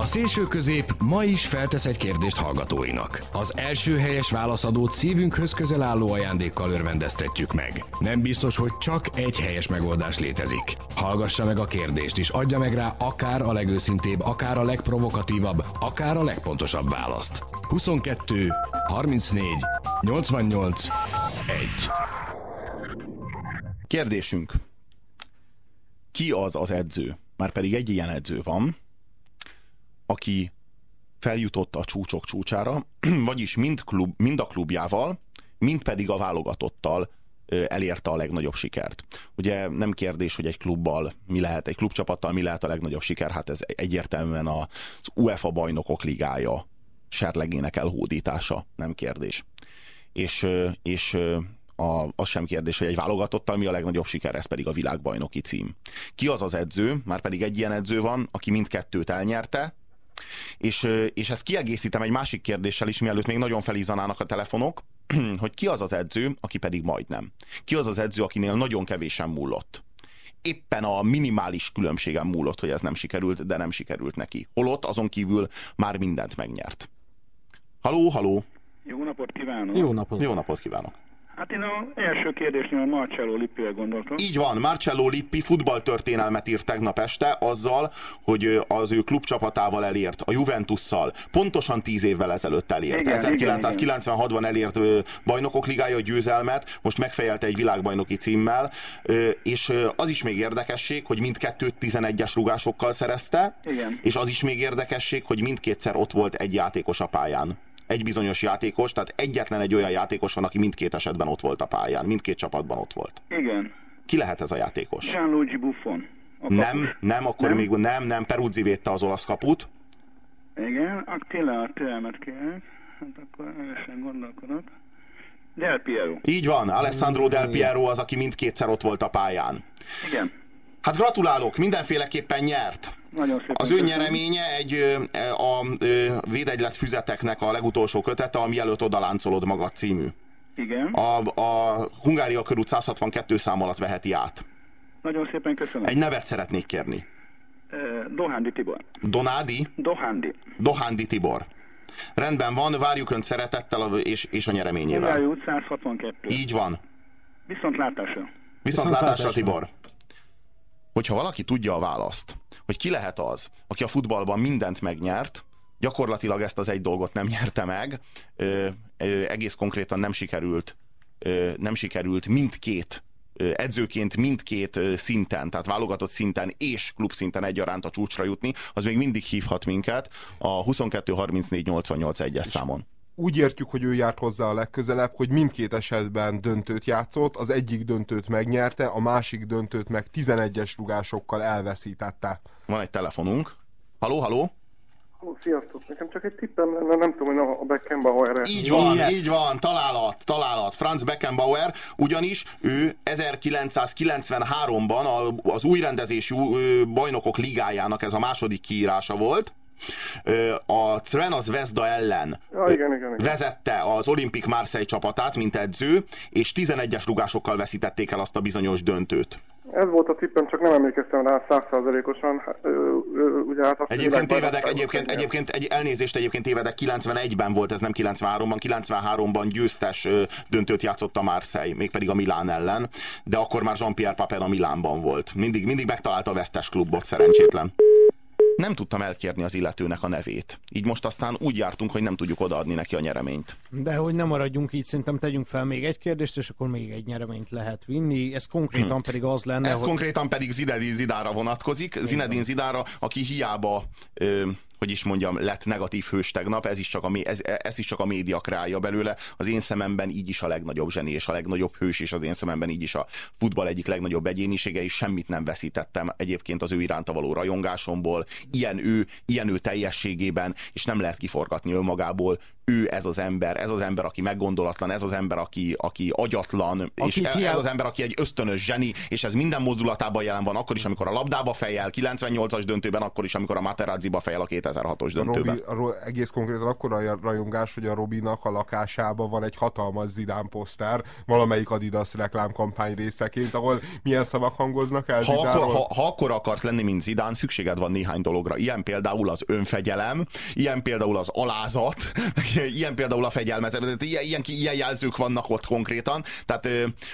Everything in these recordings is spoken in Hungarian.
A szélső közép ma is feltesz egy kérdést hallgatóinak. Az első helyes válaszadót szívünkhöz közel álló ajándékkal örvendeztetjük meg. Nem biztos, hogy csak egy helyes megoldás létezik. Hallgassa meg a kérdést, és adja meg rá akár a legőszintébb, akár a legprovokatívabb, akár a legpontosabb választ. 22 34 88 1 Kérdésünk. Ki az az edző? Már pedig egy ilyen edző van, aki feljutott a csúcsok csúcsára, vagyis mind, klub, mind a klubjával, mind pedig a válogatottal elérte a legnagyobb sikert. Ugye nem kérdés, hogy egy klubbal mi lehet, egy klubcsapattal mi lehet a legnagyobb siker, hát ez egyértelműen az UEFA bajnokok ligája serlegének elhódítása, nem kérdés. És, és a, az sem kérdés, hogy egy válogatottal mi a legnagyobb siker, ez pedig a világbajnoki cím. Ki az az edző, már pedig egy ilyen edző van, aki mindkettőt elnyerte, és, és ezt kiegészítem egy másik kérdéssel is, mielőtt még nagyon felízanának a telefonok, hogy ki az az edző, aki pedig majdnem. Ki az az edző, akinél nagyon kevésen múlott. Éppen a minimális különbségen múlott, hogy ez nem sikerült, de nem sikerült neki. Holott azon kívül már mindent megnyert. Haló, haló! Jó napot kívánok! Jó napot! Jó napot kívánok! Hát én az első kérdésnél a Marcello Lippire gondoltam. Így van, Marcello Lippi futballtörténelmet írt tegnap este azzal, hogy az ő klubcsapatával elért, a Juventusszal, pontosan tíz évvel ezelőtt elért. Igen, 1996-ban elért bajnokok ligája győzelmet, most megfejelte egy világbajnoki címmel, és az is még érdekesség, hogy mindkettőt 11-es rugásokkal szerezte, Igen. és az is még érdekesség, hogy mindkétszer ott volt egy játékos a pályán egy bizonyos játékos, tehát egyetlen egy olyan játékos van, aki mindkét esetben ott volt a pályán, mindkét csapatban ott volt. Igen. Ki lehet ez a játékos? Gianluigi Buffon. Nem, nem, akkor Nem? még nem, nem, Peruzzi védte az olasz kaput. Igen, Attila a türelmet kérek. Hát akkor elősen gondolkodok. Del Piero. Így van, Alessandro Del Piero az, aki mindkétszer ott volt a pályán. Igen. Hát gratulálok, mindenféleképpen nyert. Nagyon szépen Az ő köszönöm. nyereménye egy ö, a ö, védegylet füzeteknek a legutolsó kötete, ami előtt odaláncolod magad című. Igen. A, a Hungária körút 162 szám alatt veheti át. Nagyon szépen köszönöm. Egy nevet szeretnék kérni. Dohándi Tibor. Donádi, Dohándi. Dohándi Tibor. Rendben van, várjuk Önt szeretettel a- és, és a nyereményével. Hungári út 162. Így van. Viszont látásra. Viszontlátásra, Viszontlátásra. Tibor. Hogyha valaki tudja a választ, hogy ki lehet az, aki a futballban mindent megnyert, gyakorlatilag ezt az egy dolgot nem nyerte meg, ö, ö, egész konkrétan nem sikerült, ö, nem sikerült mindkét edzőként mindkét szinten, tehát válogatott szinten és klub szinten egyaránt a csúcsra jutni, az még mindig hívhat minket a 22 34 88 1-es számon. Úgy értjük, hogy ő járt hozzá a legközelebb, hogy mindkét esetben döntőt játszott, az egyik döntőt megnyerte, a másik döntőt meg 11-es rugásokkal elveszítette. Van egy telefonunk. Haló, haló? Ó, sziasztok! Nekem csak egy tippem lenne, nem tudom, hogy a Beckenbauer-re. Így van, Yes. így van, találat, találat. Franz Beckenbauer, ugyanis ő 1993-ban a- az új rendezésű ö, bajnokok ligájának ez a második kiírása volt. A Crvena Zvezda ellen Ja, igen, igen, igen. vezette az Olimpik Marseille csapatát, mint edző, és 11-es rugásokkal veszítették el azt a bizonyos döntőt. Ez volt a tippem, csak nem emlékeztem rá százszázalékosan. Ugye hát Egyébként tévedek, egyébként, egyébként egy elnézést, egyébként tévedek, 91-ben volt, ez nem 93-ban, 93-ban győztes döntőt játszott a Marseille, mégpedig a Milán ellen, de akkor már Jean-Pierre Papin a Milánban volt. Mindig, mindig megtalálta a vesztes klubot, szerencsétlen. Nem tudtam elkérni az illetőnek a nevét. Így most aztán úgy jártunk, hogy nem tudjuk odaadni neki a nyereményt. De hogy nem maradjunk így, szerintem tegyünk fel még egy kérdést, és akkor még egy nyereményt lehet vinni. Ez konkrétan pedig az lenne, Ez hogy... konkrétan pedig Zinedine Zidára vonatkozik. Zinedine Zidára, aki hiába, ö, hogy is mondjam, lett negatív hős tegnap, ez is csak a, ez, ez is csak a média kreálja belőle. Az én szememben így is a legnagyobb zseni, és a legnagyobb hős, és az én szememben így is a futball egyik legnagyobb egyénisége, és semmit nem veszítettem egyébként az ő iránta való rajongásomból. Ilyen ő, ilyen ő teljességében, és nem lehet kiforgatni önmagából. Ő ez az ember, ez az ember, aki meggondolatlan, ez az ember, aki, aki agyatlan, és Akit ez hiába- az ember, aki egy ösztönös zseni, és ez minden mozdulatában jelen van, akkor is, amikor a labdába fejel, 98-as döntőben, akkor is, amikor a Materazziba fejel a 2006-os A döntőben. Robi, a egész konkrétan akkor a rajongás, hogy a Robinak a lakásában van egy hatalmas Zidán poszter, valamelyik Adidas reklámkampány részeként, ahol milyen szavak hangoznak el Ha akkor, ha, ha akkor akarsz lenni, mint Zidán, szükséged van néhány dologra. Ilyen például az önfegyelem, ilyen például az alázat, ilyen például a fegyelmezet, ilyen, ilyen, ilyen jelzők vannak ott konkrétan. Tehát,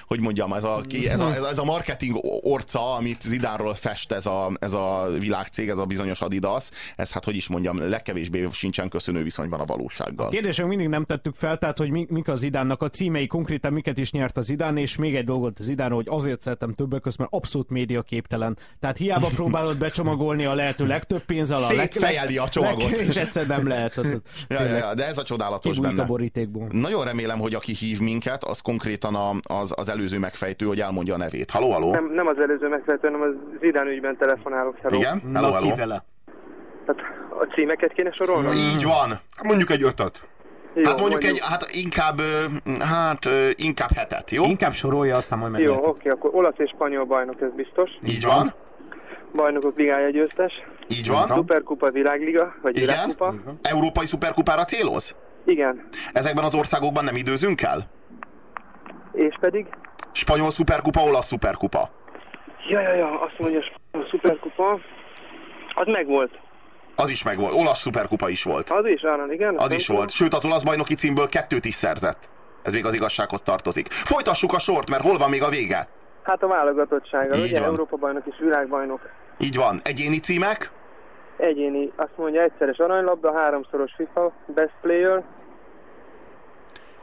hogy mondjam, ez a, ez a, ez a, a marketing orca, amit Zidánról fest ez a, ez a világcég, ez a bizonyos Adidas, ez hát, hogy is mondjam, legkevésbé sincsen köszönő viszonyban a valósággal. Kérdésünk mindig nem tettük fel, tehát hogy mi, mik az Zidánnak a címei, konkrétan miket is nyert az Zidán, és még egy dolgot az Zidánról, hogy azért szeretem többek között, mert abszolút média képtelen. Tehát hiába próbálod becsomagolni a lehető legtöbb pénzzel a Szétfejeli a csomagot. és egyszer nem lehet. Tehát, Ja, ja, ja, de ez a csodálatos Kibújik a benne. borítékból. Nagyon remélem, hogy aki hív minket, az konkrétan a, az, az előző megfejtő, hogy elmondja a nevét. Haló, haló? Nem, nem az előző megfelelő, hanem az Zidán ügyben telefonálok. Hello. Igen? Hello, Na, ki hello. vele? Tehát a címeket kéne sorolnom? Így van. Mondjuk egy ötöt. Jó, Hát mondjuk egy, hát inkább, hát inkább hetet, jó? Inkább sorolja, aztán majd Jó, meg. oké, akkor olasz és spanyol bajnok, ez biztos. Így van, Bajnokok ligája győztes. Így van. Szuperkupa világliga, vagy Igen. világkupa. Európai szuperkupára céloz? Igen. Ezekben az országokban nem időzünk el? És pedig? Spanyol szuperkupa, olasz szuperkupa. Ja, ja, ja, azt mondja, a szuperkupa. Az megvolt. Az is megvolt. Olasz szuperkupa is volt. Az is, Áron, igen. Az is volt. Sőt, az olasz bajnoki címből kettőt is szerzett. Ez még az igazsághoz tartozik. Folytassuk a sort, mert hol van még a vége? Hát a válogatottsága, Így ugye? van. Európa bajnok és világbajnok. Így van. Egyéni címek? Egyéni, azt mondja, egyszeres aranylabda, háromszoros FIFA, best player.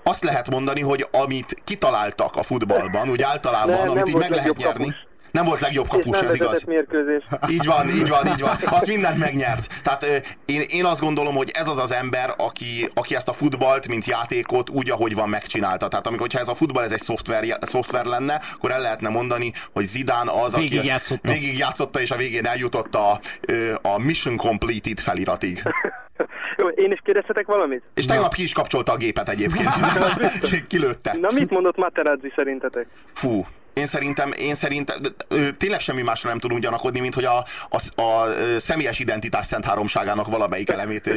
Azt lehet mondani, hogy amit kitaláltak a futballban, úgy általában, Nem, nem amit így volt meg lehet nyerni. kapus. Nem volt legjobb kapus, ez igaz. mérkőzés. Így van, így van, így van. Azt mindent megnyert. Tehát én, én azt gondolom, hogy ez az az ember, aki, aki ezt a futballt, mint játékot úgy, ahogy van, megcsinálta. Tehát amikor, hogyha ez a futball, ez egy szoftver, szoftver lenne, akkor el lehetne mondani, hogy Zidán az, aki Végigjátszotta. végigjátszotta, és a végén eljutott a, a Mission Completed feliratig. Én is kérdezhetek valamit? És tegnap ki is kapcsolta a gépet egyébként. Kilőtte. Na mit mondott Materazzi szerintetek? Fú, én szerintem, én szerintem tényleg semmi másra nem tudunk gyanakodni, mint hogy a, a, a, személyes identitás szent háromságának valamelyik elemét ö,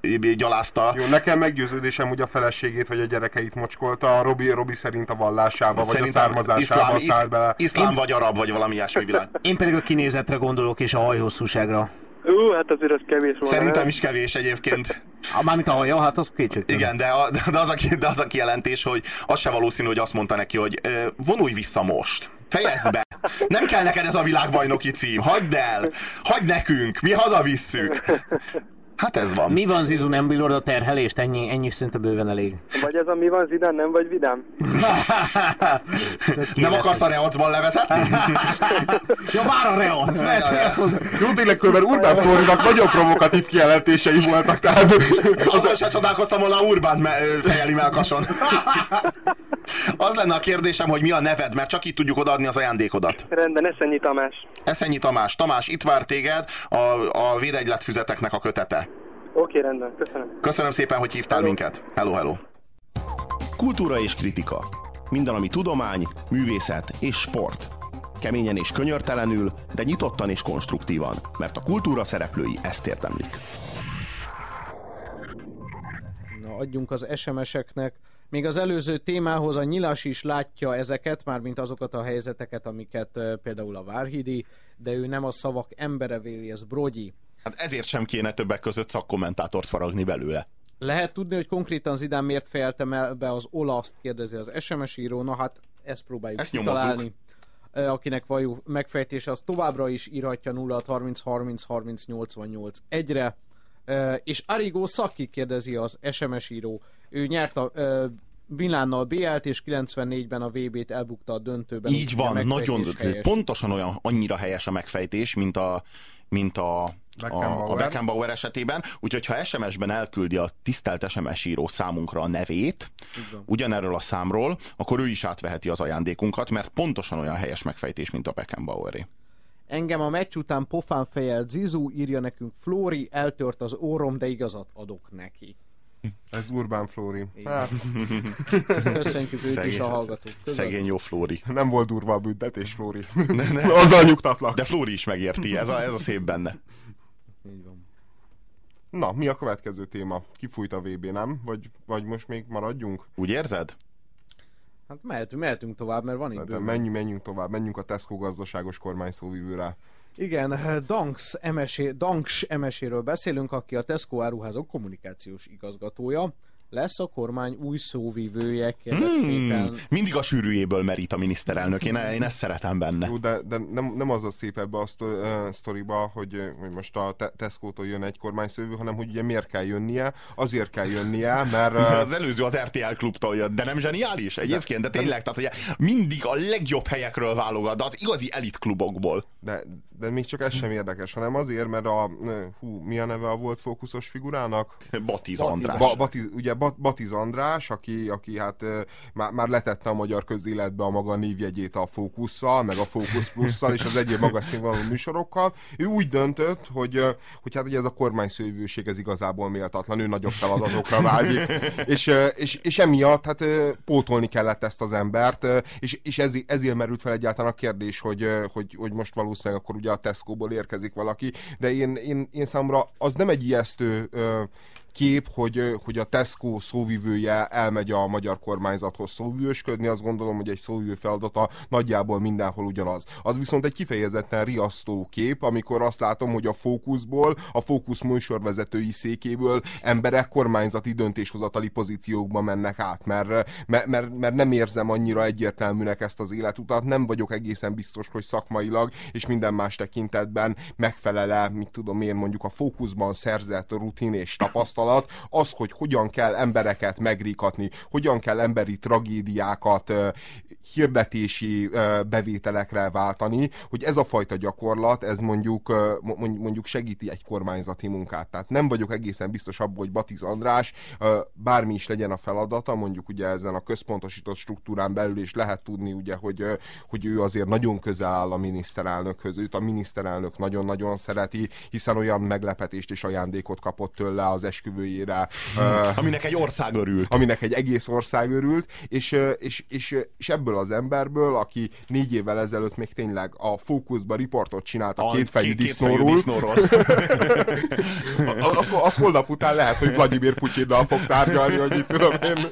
ö, gyalázta. Jó, nekem meggyőződésem, hogy a feleségét vagy a gyerekeit mocskolta, a Robi, Robi szerint a vallásába, vagy a származásába iszlám, szállt bele. iszlám vagy arab, vagy valami ilyesmi világ. Én pedig a kinézetre gondolok, és a hajhosszúságra. Ú, hát azért az kevés volna. Szerintem is kevés egyébként. Ah, Mármint a haja, hát az kétségtelen. Igen, de, a, de, az a, de az a kijelentés, hogy az se valószínű, hogy azt mondta neki, hogy vonulj vissza most. Fejezd be! Nem kell neked ez a világbajnoki cím. Hagyd el! Hagyd nekünk! Mi hazavisszük! Hát ez van. Mi van, Zizu, nem bírod a terhelést? Ennyi, ennyi szinte bőven elég. Vagy ez a mi van Zidán, nem vagy vidám? Nem akarsz a Reacban levezetni? Ja, vár a Reac! Jó, tényleg különben Urbán Florinak nagyon provokatív kijelentései voltak, tehát Azon se csodálkoztam volna Urbán fejeli melkason. Az lenne a kérdésem, hogy mi a neved, mert csak így tudjuk odaadni az ajándékodat. Rendben, Eszenyi Tamás. Eszenyi Tamás. Tamás, itt vár téged a, a védegylet füzeteknek a kötete. Oké, rendben, köszönöm. Köszönöm szépen, hogy hívtál Hello. minket. Hello, hello. Kultúra és kritika. Minden, ami tudomány, művészet és sport. Keményen és könyörtelenül, de nyitottan és konstruktívan, mert a kultúra szereplői ezt érdemlik. Na, adjunk az SMS-eknek. Még az előző témához a nyilas is látja ezeket, mármint azokat a helyzeteket, amiket eh, például a Várhidi, de ő nem a szavak embere véli, ez Brogyi. Hát ezért sem kéne többek között szakkommentátort faragni belőle. Lehet tudni, hogy konkrétan Zidán miért fejeltem el be az olaszt, kérdezi az SMS író, na hát ezt próbáljuk Ezt kitalálni. Eh, Akinek van jó megfejtés, az továbbra is írhatja 0 30 30 30 88 1-re. Eh, És Arigo Szaki kérdezi az SMS író. Ő nyert a Milánnal BL-t, és 94-ben a VB-t elbukta a döntőben. Így van, nagyon, helyes. pontosan olyan, annyira helyes a megfejtés, mint a, mint a, Beckenbauer. a Beckenbauer esetében. Úgyhogy ha SMS-ben elküldi a tisztelt SMS író számunkra a nevét, ugyanerről a számról, akkor ő is átveheti az ajándékunkat, mert pontosan olyan helyes megfejtés, mint a Beckenbaueré. Engem a meccs után pofán fejelt Zizu, írja nekünk Flóri, eltört az órom, de igazat adok neki. Ez Urbán Flóri. Hát, Köszönjük őt is Szegény- a hallgatók. között. Szegény jó Flóri. nem volt durva a büntetés, Flóri. Azzal nyugtatlak. De Flóri is megérti, ez a, ez a szép benne. Így van. Na, mi a következő téma? Kifújt a VB, nem? Vagy, vagy most még maradjunk? Úgy érzed? Hát mehetünk, mehetünk tovább, mert van itt bőven. menjünk, menjünk tovább, menjünk a Tesco gazdaságos kormányszóvivőre. Igen, Danks MSé, Danks MSéről beszélünk, aki a Tesco áruházok kommunikációs igazgatója. Lesz a kormány új szóvivője, kérlek Hmm, szépen. mindig a sűrűjéből merít a miniszterelnök, én, én ezt szeretem benne. Jó, de, de nem, nem az a szép ebbe a szto- ö, sztoriba, hogy, hogy most a te- Tesco-tól jön egy kormányszövő, hanem hogy ugye miért kell jönnie? Azért kell jönnie, mert... Az előző az RTL klubtól jött, de nem zseniális egyébként, de tényleg, tehát ugye mindig a legjobb helyekről válogat, de az igazi elitklubokból. De, de még csak ez sem érdekes, hanem azért, mert a, hú, mi a neve a volt fókuszos figurának? Batiz Batiz. András. Ba, Batiz, ugye Bat, Batiz András, aki, aki hát már, már letette a magyar közéletbe a maga névjegyét a Fókusszal, meg a Fókusz Plusszal és az egyéb magas színvonalú műsorokkal. Ő úgy döntött, hogy, hogy hát ugye ez a kormányszővőség ez igazából méltatlan, ő nagyobb feladatokra vágyik, és, és, és emiatt hát pótolni kellett ezt az embert, és, és ez, ezért merült fel egyáltalán a kérdés, hogy, hogy, hogy most valószínűleg akkor ugye a Tesco-ból érkezik valaki, de én, én, én számomra az nem egy ijesztő kép, hogy, hogy a Tesco szóvivője elmegy a magyar kormányzathoz szóvivősködni, azt gondolom, hogy egy szóvivő feladata nagyjából mindenhol ugyanaz. Az viszont egy kifejezetten riasztó kép, amikor azt látom, hogy a fókuszból, a fókusz műsorvezetői székéből emberek kormányzati döntéshozatali pozíciókba mennek át, mert, mert, mert, mert nem érzem annyira egyértelműnek ezt az életutat, nem vagyok egészen biztos, hogy szakmailag és minden más tekintetben megfelele, mit tudom én, mondjuk a fókuszban szerzett rutin és tapasztalat, az, hogy hogyan kell embereket megríkatni, hogyan kell emberi tragédiákat hirdetési bevételekre váltani, hogy ez a fajta gyakorlat, ez mondjuk, mondjuk segíti egy kormányzati munkát. Tehát nem vagyok egészen biztos abban, hogy Batiz András bármi is legyen a feladata, mondjuk ugye ezen a központosított struktúrán belül is lehet tudni, ugye, hogy, hogy ő azért nagyon közel áll a miniszterelnökhöz, őt a miniszterelnök nagyon-nagyon szereti, hiszen olyan meglepetést és ajándékot kapott tőle az esküvőjére, Aminek egy ország örült. aminek egy egész ország örült, és, és, és, és ebből az emberből, aki négy évvel ezelőtt még tényleg a fókuszba riportot csinált a, kétfejű disznóról, disznóról. az, az holnap után lehet, hogy Vladimir Putyinnal fog tárgyalni, hogy itt tudom én,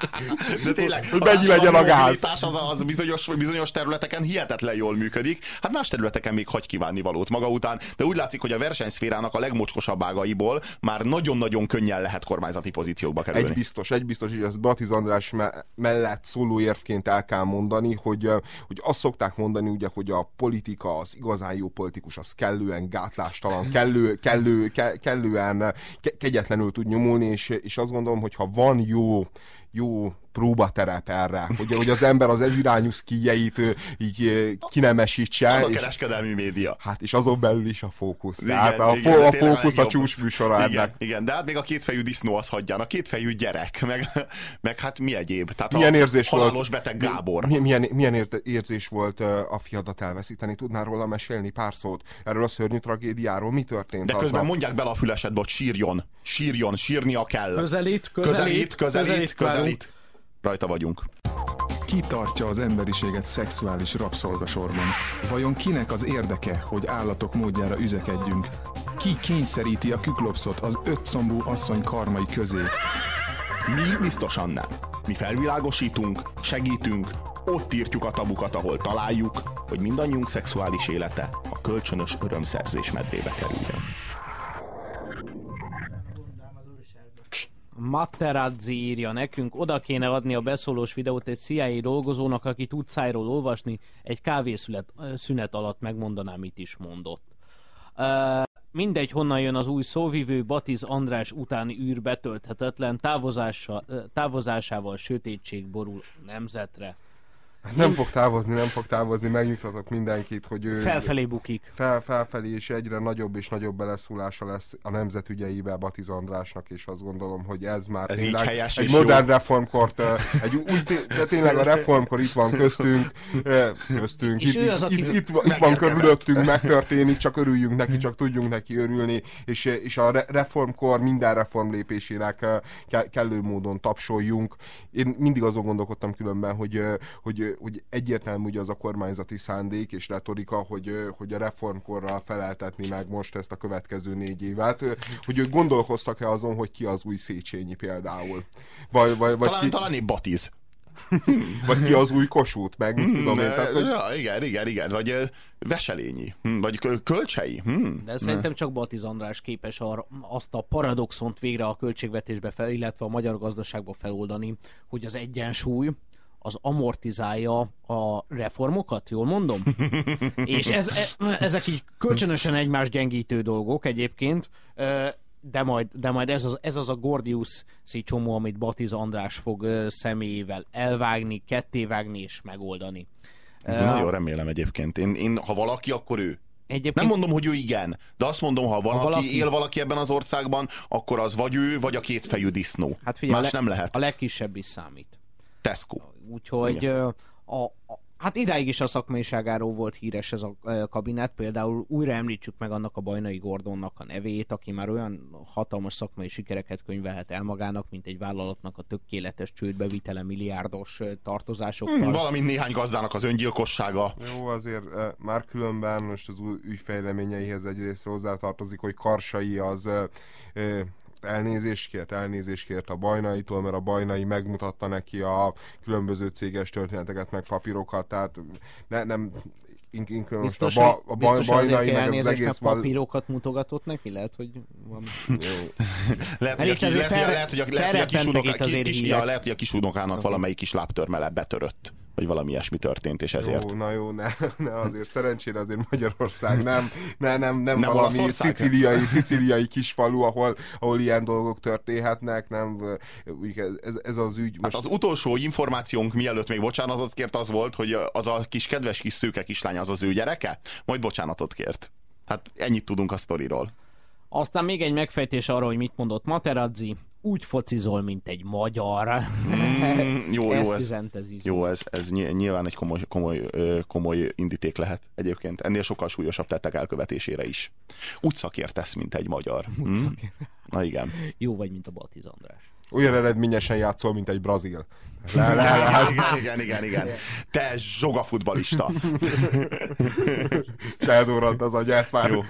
De tényleg, Hogy mennyi legyen a gáz. mobilitás Az, az bizonyos, bizonyos területeken hihetetlen jól működik. Hát más területeken még hagy kívánni valót maga után, de úgy látszik, hogy a versenyszférának a legmocskosabb ágaiból már nagyon-nagyon könnyen lehet kormányzati pozíciókba kerülni. Egy biztos, egy biztos, hogy ezt Batiz András me- mellett szóló érvként el kell mondani, hogy, hogy azt szokták mondani, ugye, hogy a politika, az igazán jó politikus, az kellően gátlástalan, kellő, kellő, ke, kellően ke, kegyetlenül tud nyomulni, és, és azt gondolom, hogy ha van jó jó próbaterep erre, hogy, hogy az ember az ezirányú szkíjeit így kinemesítse, Az a és, kereskedelmi média. hát és azon belül is a fókusz. Igen, Tehát a, igen, fó, a fókusz a legjobb. csúcsműsora Igen, ennek. igen, de hát még a kétfejű disznó az hagyján, a kétfejű gyerek, meg, meg hát mi egyéb. Tehát Milyen a érzés halálos volt? beteg Gábor. Mi- Milyen, milyen érte- érzés volt a fiadat elveszíteni? Tudnál róla mesélni pár szót? Erről a szörnyű tragédiáról? Mi történt De közben aznap? mondják bele a fülesedbe, hogy sírjon. Sírjon, sírnia kell. Közelít, közelít, közelít, közelít, várunk. közelít. Rajta vagyunk. Ki tartja az emberiséget szexuális rabszolgasorban? Vajon kinek az érdeke, hogy állatok módjára üzekedjünk? Ki kényszeríti a küklopszot az ötcombú asszony karmai közé? Mi biztosan nem. Mi felvilágosítunk, segítünk, ott írtjuk a tabukat, ahol találjuk, hogy mindannyiunk szexuális élete a kölcsönös örömszerzés medrébe kerüljön. Materazzi írja nekünk, oda kéne adni a beszólós videót egy CIA dolgozónak, aki tud szájról olvasni, egy kávészünet szünet alatt megmondaná, mit is mondott. Uh, mindegy, honnan jön az új szóvivő, Batiz András utáni űr betölthetetlen, távozása, távozásával sötétség borul nemzetre. Nem fog távozni, nem fog távozni, megnyugtatok mindenkit, hogy ő... Felfelé bukik. Fel, felfelé, és egyre nagyobb és nagyobb beleszólása lesz a nemzetügyeibe Batiz Andrásnak, és azt gondolom, hogy ez már Ez így tényleg helyes egy modern jó. reformkort, egy úgy, de tényleg a reformkor itt van köztünk, köztünk, És itt, ő az, itt, itt, van- itt van körülöttünk, megtörténik, csak örüljünk neki, csak tudjunk neki örülni, és, és a re- reformkor minden reform lépésének kellő módon tapsoljunk. Én mindig azon gondolkodtam különben, hogy, hogy, hogy egyértelmű ugye az a kormányzati szándék és retorika, hogy, hogy a reformkorral feleltetni meg most ezt a következő négy évet, hogy ők gondolkoztak-e azon, hogy ki az új Széchenyi például? Vagy, vagy, vagy, Talán, ki, talán épp Batiz. vagy ki az új Kossuth, meg mit tudom én. Tehát, hogy, Ja, igen, igen, igen. Vagy Veselényi. Hm, Vagy Kö- Kölcsei. Hm. De szerintem csak Batiz András képes arra, azt a paradoxont végre a költségvetésbe fel, illetve a magyar gazdaságba feloldani, hogy az egyensúly az amortizálja a reformokat, jól mondom? És ez, e, ezek így kölcsönösen egymás gyengítő dolgok egyébként, de majd, de majd ez, az, ez az a Gordius csomó, amit Batiz András fog személyével elvágni, kettévágni és megoldani. De nagyon remélem egyébként. Én, én, ha valaki, akkor ő. Egyébként Nem mondom, hogy ő igen, de azt mondom, ha valaki, valaki- él valaki ebben az országban, akkor az vagy ő, vagy a kétfejű disznó. hát figyelj, Más le- nem lehet. A legkisebb is számít. Tesco. Úgyhogy a, a, hát idáig is a szakmaiságáról volt híres ez a kabinet, például újra említsük meg annak a Bajnai Gordonnak a nevét, aki már olyan hatalmas szakmai sikereket könyvelhet el magának, mint egy vállalatnak a tökéletes csődbevitele milliárdos tartozásokkal. Hm, valamint néhány gazdának az öngyilkossága. Jó, azért már különben most az új ügyfejleményeihez egyrészt hozzátartozik, hogy Karsai az e, e, elnézést kért, elnézést kért a Bajnaitól, mert a Bajnai megmutatta neki a különböző céges történeteket, meg papírokat, tehát ne, nem ink- inkább most a, ba, a baj, biztos, Bajnai meg az egész val... papírokat mutogatott neki? Lehet, hogy valami... Lehet, hogy a, kis, lehet, hogy a- lehet, hogy a, itt azért kis, ja, lehet, hogy a kisunokának valamelyik kis lábtörmele betörött. Vagy valami ilyesmi történt, és ezért. Jó, na jó, ne, ne azért szerencsére azért Magyarország nem, ne, nem, nem, Nem valami Olaszország? szicíliai, szicíliai kisfalu, ahol, ahol ilyen dolgok történhetnek, nem, ez, ez az ügy Hát most... az utolsó információnk mielőtt még bocsánatot kért az volt, hogy az a kis kedves kis szőke kislány az az ő gyereke, majd bocsánatot kért. Hát ennyit tudunk a sztoriról. Aztán még egy megfejtés arra, hogy mit mondott Materazzi. Úgy focizol, mint egy magyar. Mm, jó, jó, ez, jó, ez, ez ny- nyilván egy komoly, komoly, komoly indíték lehet egyébként. Ennél sokkal súlyosabb tettek elkövetésére is. Úgy szakértesz, mint egy magyar. Hm? Na igen. Jó vagy, mint a Batiz András. Olyan eredményesen játszol, mint egy brazil. Le, le, le, igen, igen, igen, igen. Te zsogafutbalista. Eldurrant az agy, ezt már... Jó.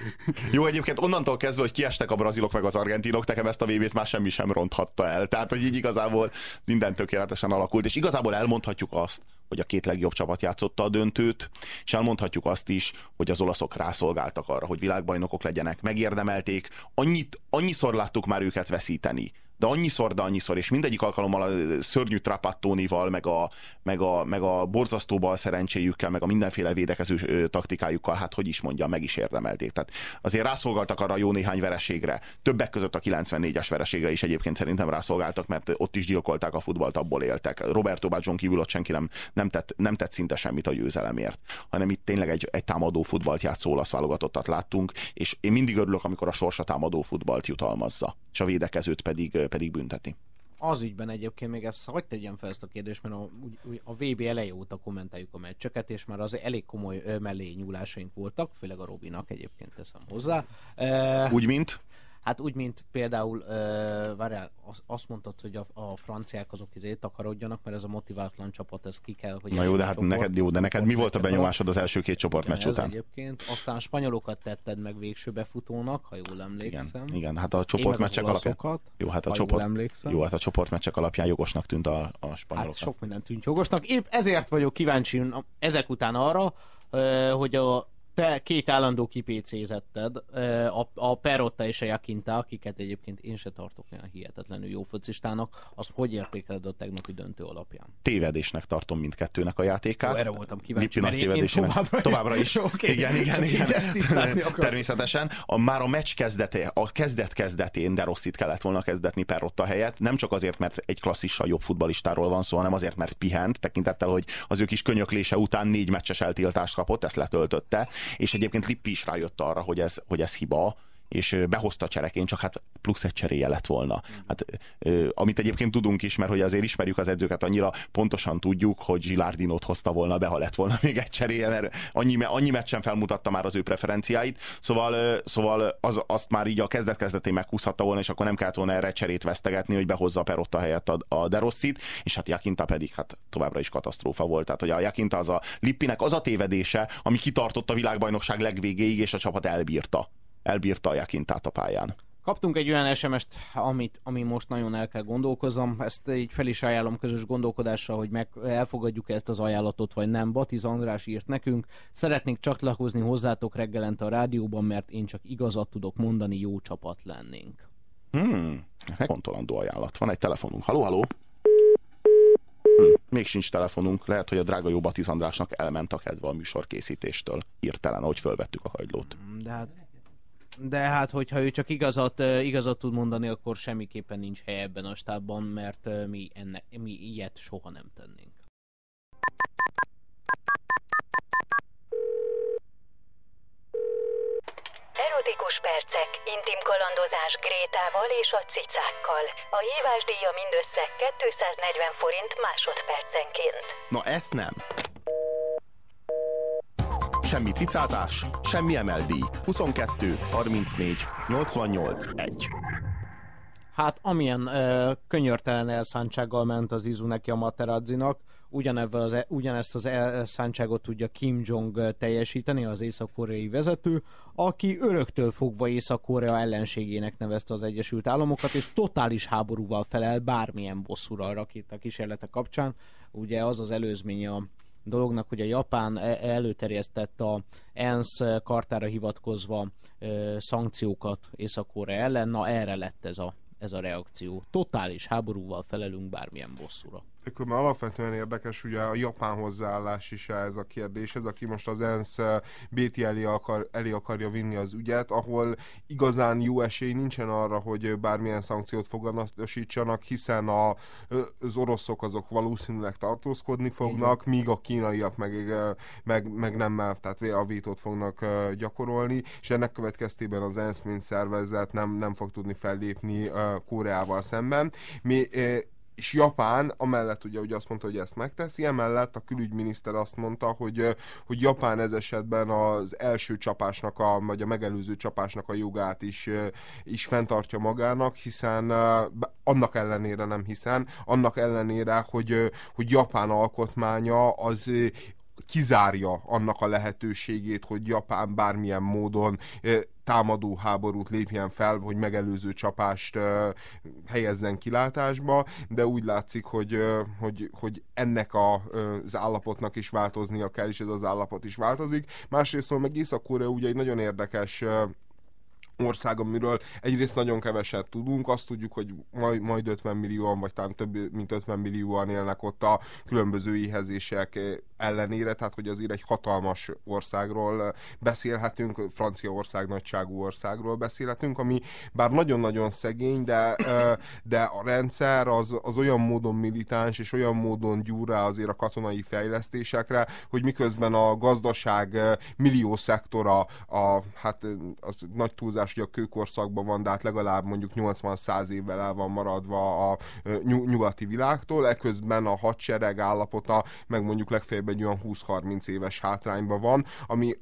Jó, egyébként onnantól kezdve, hogy kiestek a brazilok meg az argentinok, nekem ezt a VB-t már semmi sem ronthatta el. Tehát, hogy így igazából minden tökéletesen alakult, és igazából elmondhatjuk azt, hogy a két legjobb csapat játszotta a döntőt, és elmondhatjuk azt is, hogy az olaszok rászolgáltak arra, hogy világbajnokok legyenek, megérdemelték. Annyit, annyiszor láttuk már őket veszíteni, de annyiszor, de annyiszor, és mindegyik alkalommal a szörnyű Trapattónival, meg a, meg a, meg a borzasztó bal szerencséjükkel, meg a mindenféle védekező taktikájukkal, hát hogy is mondjam, meg is érdemelték. Tehát azért rászolgáltak arra jó néhány vereségre. Többek között a 94-es vereségre is egyébként szerintem rászolgáltak, mert ott is gyilkolták a futballt, abból éltek. Roberto Baggio kívül ott senki nem, nem, tett, nem tett szinte semmit a győzelemért, hanem itt tényleg egy, egy támadó futballt játszó olasz válogatottat láttunk, és én mindig örülök, amikor a sorsa támadó futballt jutalmazza, és a védekezőt pedig, pedig bünteti. Az ügyben egyébként még ezt hagyd tegyem fel ezt a kérdést, mert a, a VB eleje óta kommentáljuk a meccseket, és már az elég komoly mellé nyúlásaink voltak, főleg a Robinak egyébként teszem hozzá. Úgy, mint? Hát úgy, mint például, uh, várjál, az- azt mondtad, hogy a, a franciák azok izé takarodjanak, mert ez a motivátlan csapat, ez ki kell, hogy Na jó, de hát csoport- neked, jó, de neked mi volt a benyomásod az első két csoportmeccs Ugyanez után? egyébként. Aztán a spanyolokat tetted meg végső befutónak, ha jól emlékszem. Igen, igen, hát a csoportmeccsek alapján. Jó, hát a csoport, emlékszem. jó, hát a csoportmeccsek alapján jogosnak tűnt a, a spanyoloknak. Hát sok mindent tűnt jogosnak. Épp ezért vagyok kíváncsi ezek után arra, ö, hogy a te két állandó kipécézetted, a, a Perotta és a Jakinta, akiket egyébként én se tartok olyan hihetetlenül jó focistának, azt hogy értékeled a tegnapi döntő alapján? Tévedésnek tartom mindkettőnek a játékát. Jó, erre voltam kíváncsi, Lippi nagy tévedésének. továbbra, továbbra is. okay. Igen, igen, igen. Akarom. Természetesen. A, már a meccs kezdete, a kezdet kezdetén de Rosszit kellett volna kezdetni Perotta helyett. Nem csak azért, mert egy klasszissal jobb futbalistáról van szó, hanem azért, mert pihent, tekintettel, hogy az ő kis könyöklése után négy meccses eltiltást kapott, ezt letöltötte, és egyébként Lippi is rájött arra, hogy ez, hogy ez hiba, és behozta csereként, csak hát plusz egy cseréje lett volna. Hát, amit egyébként tudunk is, mert hogy azért ismerjük az edzőket annyira, pontosan tudjuk, hogy Gilardinot hozta volna be, ha lett volna még egy cseréje, mert annyi, annyi meccsen felmutatta már az ő preferenciáit, szóval, szóval az, azt már így a kezdet-kezdetén meghúzhatta volna, és akkor nem kellett volna erre cserét vesztegetni, hogy behozza a Perotta helyett a, a De Rossit, és hát Jakinta pedig hát továbbra is katasztrófa volt. Tehát, hogy a Jakinta az a Lippinek az a tévedése, ami kitartott a világbajnokság legvégéig, és a csapat elbírta elbírta a Jakintát a pályán. Kaptunk egy olyan SMS-t, amit, ami most nagyon el kell gondolkozom. Ezt így fel is ajánlom közös gondolkodásra, hogy meg elfogadjuk ezt az ajánlatot, vagy nem. Batiz András írt nekünk. Szeretnék csatlakozni hozzátok reggelente a rádióban, mert én csak igazat tudok mondani, jó csapat lennénk. Hmm, megfontolandó ajánlat. Van egy telefonunk. Haló, haló? Hm, még sincs telefonunk. Lehet, hogy a drága jó Batiz Andrásnak elment a kedve a műsorkészítéstől. Hirtelen, ahogy fölvettük a hagylót. De hát de hát, hogyha ő csak igazat, igazat tud mondani, akkor semmiképpen nincs hely ebben a stábban, mert mi, enne, mi ilyet soha nem tennénk. Erotikus percek, intim kalandozás Grétával és a cicákkal. A hívásdíja mindössze 240 forint másodpercenként. Na ezt nem. Semmi cicázás, semmi emeldíj. 22, 34, 88, 1. Hát amilyen uh, könyörtelen elszántsággal ment az Izu neki a Materazzinak, az, e, ugyanezt az elszántságot tudja Kim Jong teljesíteni, az észak-koreai vezető, aki öröktől fogva Észak-Korea ellenségének nevezte az Egyesült Államokat, és totális háborúval felel bármilyen bosszúra a rakéta kísérlete kapcsán. Ugye az az előzménye a dolognak, hogy a Japán e- előterjesztett a ENSZ kartára hivatkozva szankciókat Észak-Korea ellen, na erre lett ez a, ez a reakció. Totális háborúval felelünk bármilyen bosszúra. Akkor már alapvetően érdekes ugye a japán hozzáállás is ez a kérdés, ez aki most az ENSZ BT elé, akar, elé akarja vinni az ügyet, ahol igazán jó esély nincsen arra, hogy bármilyen szankciót foganatosítsanak, hiszen a, az oroszok azok valószínűleg tartózkodni fognak, míg a kínaiak meg, meg, meg nem, tehát a vétót fognak gyakorolni, és ennek következtében az ENSZ mint szervezet nem, nem fog tudni fellépni Koreával szemben. Mi, és Japán amellett ugye, hogy azt mondta, hogy ezt megteszi, emellett a külügyminiszter azt mondta, hogy, hogy Japán ez esetben az első csapásnak, a, vagy a megelőző csapásnak a jogát is, is fenntartja magának, hiszen annak ellenére nem hiszen, annak ellenére, hogy, hogy Japán alkotmánya az kizárja annak a lehetőségét, hogy Japán bármilyen módon támadó háborút lépjen fel, hogy megelőző csapást helyezzen kilátásba, de úgy látszik, hogy, hogy, hogy ennek a, az állapotnak is változnia kell, és ez az állapot is változik. Másrészt meg Észak-Korea ugye egy nagyon érdekes ország, amiről egyrészt nagyon keveset tudunk, azt tudjuk, hogy majd, majd 50 millióan, vagy talán több mint 50 millióan élnek ott a különböző éhezések ellenére, tehát hogy azért egy hatalmas országról beszélhetünk, Franciaország nagyságú országról beszélhetünk, ami bár nagyon-nagyon szegény, de, de a rendszer az, az olyan módon militáns, és olyan módon gyúr rá azért a katonai fejlesztésekre, hogy miközben a gazdaság millió szektora a, hát az nagy túlzás, hogy a kőkorszakban van, de hát legalább mondjuk 80-100 évvel el van maradva a nyugati világtól, eközben a hadsereg állapota, meg mondjuk legfeljebb egy olyan 20-30 éves hátrányban van, ami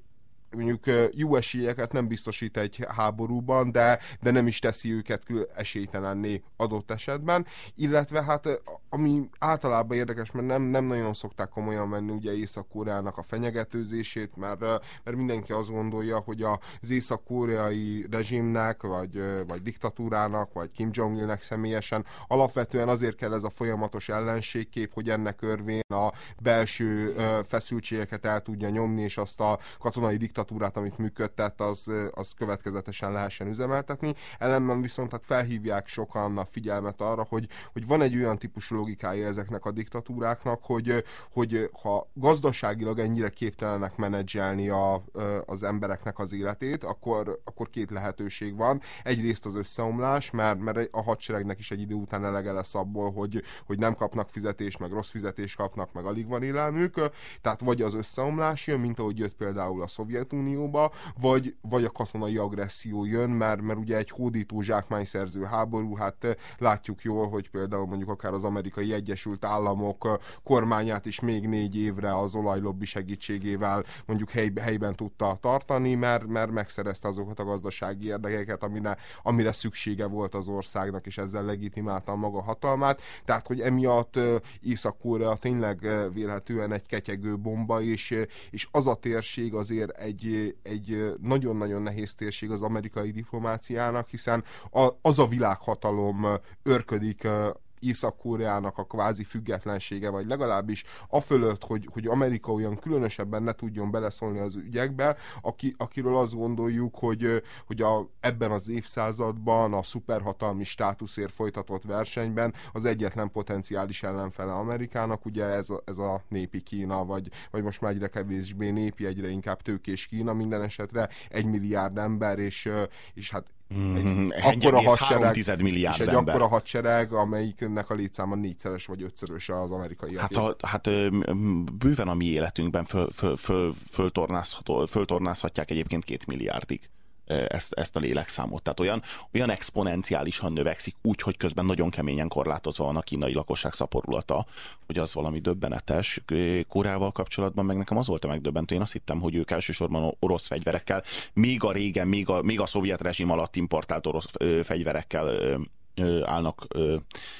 mondjuk jó esélyeket nem biztosít egy háborúban, de, de nem is teszi őket esélytelenné adott esetben, illetve hát ami általában érdekes, mert nem, nem nagyon szokták komolyan venni ugye Észak-Koreának a fenyegetőzését, mert, mert mindenki azt gondolja, hogy az észak-koreai rezsimnek, vagy, vagy diktatúrának, vagy Kim Jong-ilnek személyesen alapvetően azért kell ez a folyamatos ellenségkép, hogy ennek örvén a belső feszültségeket el tudja nyomni, és azt a katonai diktatúrát diktatúrát, amit működtet, az, az következetesen lehessen üzemeltetni. Ellenben viszont hát felhívják sokan a figyelmet arra, hogy, hogy van egy olyan típusú logikája ezeknek a diktatúráknak, hogy, hogy ha gazdaságilag ennyire képtelenek menedzselni a, az embereknek az életét, akkor, akkor két lehetőség van. Egyrészt az összeomlás, mert, mert a hadseregnek is egy idő után elege lesz abból, hogy, hogy nem kapnak fizetést, meg rossz fizetést kapnak, meg alig van élelmük. Tehát vagy az összeomlás jön, mint ahogy jött például a Szovjetunióba, vagy, vagy a katonai agresszió jön, mert, mert ugye egy hódító zsákmányszerző háború, hát látjuk jól, hogy például mondjuk akár az amerikai Egyesült Államok kormányát is még négy évre az olajlobbi segítségével mondjuk hely, helyben tudta tartani, mert, mert megszerezte azokat a gazdasági érdekeket, amire, amire szüksége volt az országnak, és ezzel legitimálta a maga hatalmát. Tehát, hogy emiatt Észak-Korea tényleg vélhetően egy ketyegő bomba, és, és az a térség azért egy, egy nagyon-nagyon nehéz térség az amerikai diplomáciának, hiszen az a világhatalom örködik Észak-Koreának a kvázi függetlensége, vagy legalábbis a fölött, hogy, hogy Amerika olyan különösebben ne tudjon beleszólni az ügyekbe, aki, akiről azt gondoljuk, hogy, hogy a, ebben az évszázadban a szuperhatalmi státuszért folytatott versenyben az egyetlen potenciális ellenfele Amerikának, ugye ez a, ez a népi Kína, vagy, vagy most már egyre kevésbé népi, egyre inkább tőkés Kína, minden esetre egy milliárd ember, és, és hát Mm, egy akkora hadsereg, és egy ember. akkora hadsereg, amelyiknek a létszáma négyszeres vagy ötszöröse az amerikai. Hát, a, hát bőven a mi életünkben föl, föl, föl, föltornázhatják egyébként két milliárdig ezt, ezt a lélekszámot. Tehát olyan, olyan exponenciálisan növekszik, úgy, hogy közben nagyon keményen korlátozva van a kínai lakosság szaporulata, hogy az valami döbbenetes. Koreával kapcsolatban meg nekem az volt a megdöbbentő. Én azt hittem, hogy ők elsősorban orosz fegyverekkel, még a régen, még a, még a szovjet rezsim alatt importált orosz fegyverekkel állnak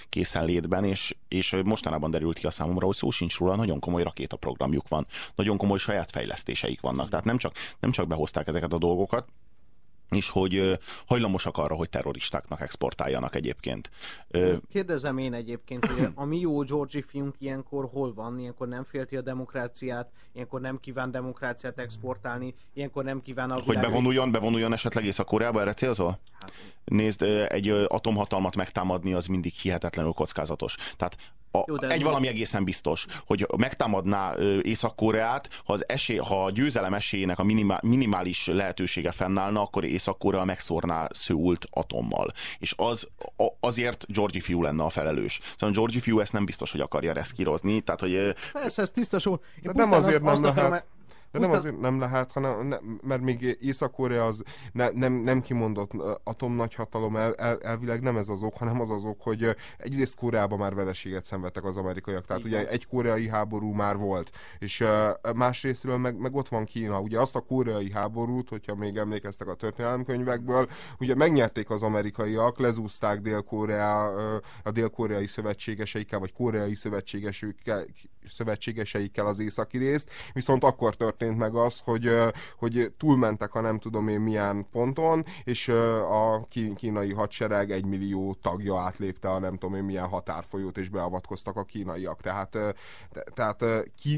készenlétben, és, és mostanában derült ki a számomra, hogy szó sincs róla, nagyon komoly rakétaprogramjuk van, nagyon komoly saját fejlesztéseik vannak. Tehát nem csak, nem csak behozták ezeket a dolgokat, és hogy hajlamosak arra, hogy terroristáknak exportáljanak egyébként. Kérdezem én egyébként, hogy a mi jó Georgi fiunk ilyenkor hol van? Ilyenkor nem félti a demokráciát, ilyenkor nem kíván demokráciát exportálni, ilyenkor nem kíván a világ... Hogy bevonuljon, bevonuljon esetleg Észak-Koreába, erre célzol? Hát. Nézd, egy atomhatalmat megtámadni az mindig hihetetlenül kockázatos. Tehát a, Jó, egy valami egészen biztos, hogy megtámadná Észak-Koreát, ha, az esély, ha a győzelem esélyének a minimál, minimális lehetősége fennállna, akkor Észak-Korea megszórná Szőult atommal. És az, a, azért Georgi fiú lenne a felelős. Szóval Georgi fiú ezt nem biztos, hogy akarja reszkírozni. Tehát, hogy, Persze, ez tiszta sor. Én nem azért az, nem lehet. De nem azért nem lehet, hanem ne, mert még Észak-Korea az ne, nem, nem kimondott atomnagyhatalom, el, el, elvileg nem ez az ok, hanem az az ok, hogy egyrészt Koreában már vereséget szenvedtek az amerikaiak, tehát Igen. ugye egy koreai háború már volt, és másrésztről meg, meg ott van Kína. Ugye azt a koreai háborút, hogyha még emlékeztek a történelemkönyvekből, ugye megnyerték az amerikaiak, lezúzták Dél-Korea, a dél-koreai szövetségeseikkel, vagy koreai szövetségeseikkel, szövetségeseikkel az északi részt, viszont akkor történt meg az, hogy, hogy túlmentek a nem tudom én milyen ponton, és a kínai hadsereg egy millió tagja átlépte a nem tudom én milyen határfolyót, és beavatkoztak a kínaiak. Tehát, tehát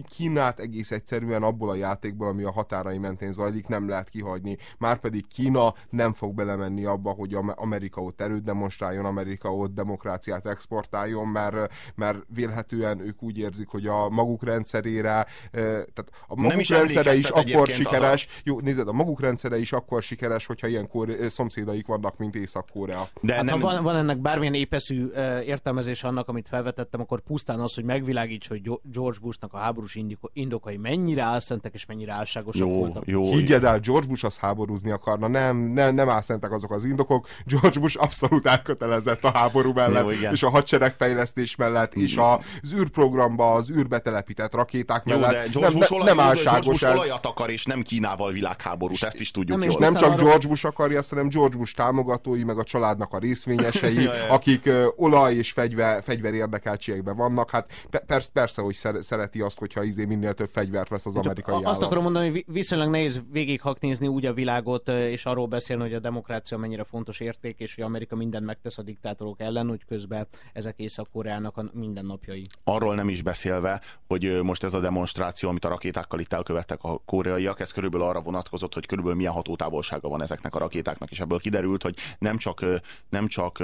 Kínát egész egyszerűen abból a játékból, ami a határai mentén zajlik, nem lehet kihagyni. Márpedig Kína nem fog belemenni abba, hogy Amerika ott erőt demonstráljon, Amerika ott demokráciát exportáljon, mert, mert vélhetően ők úgy érzik, hogy a maguk rendszerére, tehát a maguk nem is rendszere is akkor sikeres, a... jó, nézed, a maguk rendszere is akkor sikeres, hogyha ilyen kor, szomszédaik vannak, mint Észak-Korea. De hát, nem... ha van, van ennek bármilyen épeszű értelmezés annak, amit felvetettem, akkor pusztán az, hogy megvilágíts, hogy George Bushnak a háborús indokai mennyire álszentek és mennyire álságosak jó, voltak. Jó, Higgyed el, George Bush az háborúzni akarna, nem, nem, nem álszentek azok az indokok, George Bush abszolút elkötelezett a háború mellett, jó, és a hadseregfejlesztés mellett, és az űrprogramba, az űr betelepített rakéták Jó, mellett. De George nem, Bush, nem álságos George Bush olajat akar, és nem Kínával világháborút, ezt is tudjuk nem, jól. Nem csak George Bush akarja ezt, hanem George Bush támogatói, meg a családnak a részvényesei, akik olaj és fegyver, fegyver érdekeltségekben vannak. Hát persze, persze, hogy szereti azt, hogyha izé minél több fegyvert vesz az amerikai állam. Azt akarom mondani, hogy viszonylag nehéz végighaknézni úgy a világot, és arról beszélni, hogy a demokrácia mennyire fontos érték, és hogy Amerika mindent megtesz a diktátorok ellen, hogy közben ezek Észak-Koreának a mindennapjai. Arról nem is beszélve, visszatérve, hogy most ez a demonstráció, amit a rakétákkal itt elkövettek a koreaiak, ez körülbelül arra vonatkozott, hogy körülbelül milyen hatótávolsága van ezeknek a rakétáknak, és ebből kiderült, hogy nem csak, nem csak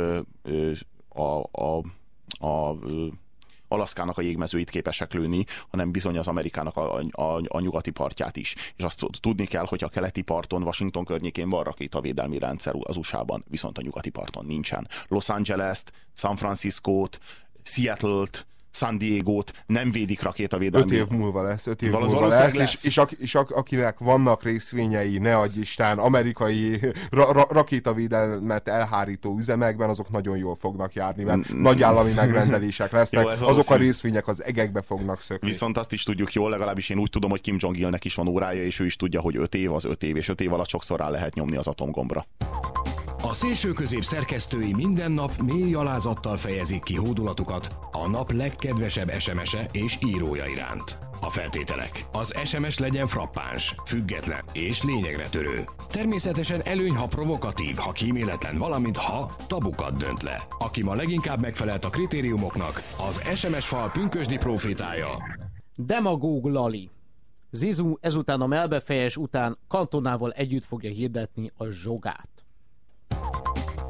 a, a, a Alaszkának a jégmezőit képesek lőni, hanem bizony az Amerikának a, a, a nyugati partját is. És azt tudni kell, hogy a keleti parton, Washington környékén van rakétavédelmi rendszer az USA-ban, viszont a nyugati parton nincsen. Los Angeles-t, San Francisco-t, Seattle-t, San Diego-t nem védik rakétavédelmi. Öt év múlva lesz, öt év Valósz- múlva lesz, lesz. És, és, ak, és ak, akinek vannak részvényei, ne adj Isten, amerikai ra, ra, rakétavédelmet elhárító üzemekben, azok nagyon jól fognak járni, mert nagy állami megrendelések lesznek, Jó, azok a részvények az egekbe fognak szökni. Viszont azt is tudjuk jól, legalábbis én úgy tudom, hogy Kim Jong-ilnek is van órája, és ő is tudja, hogy 5 év az 5 év, és 5 év alatt sokszor rá lehet nyomni az atomgombra. A szélső közép szerkesztői minden nap mély alázattal fejezik ki hódulatukat a nap legkedvesebb SMS-e és írója iránt. A feltételek. Az SMS legyen frappáns, független és lényegre törő. Természetesen előny, ha provokatív, ha kíméletlen, valamint ha tabukat dönt le. Aki ma leginkább megfelelt a kritériumoknak, az SMS fal pünkösdi profétája. Demagóg Lali. Zizu ezután a melbefejes után kantonával együtt fogja hirdetni a zsogát.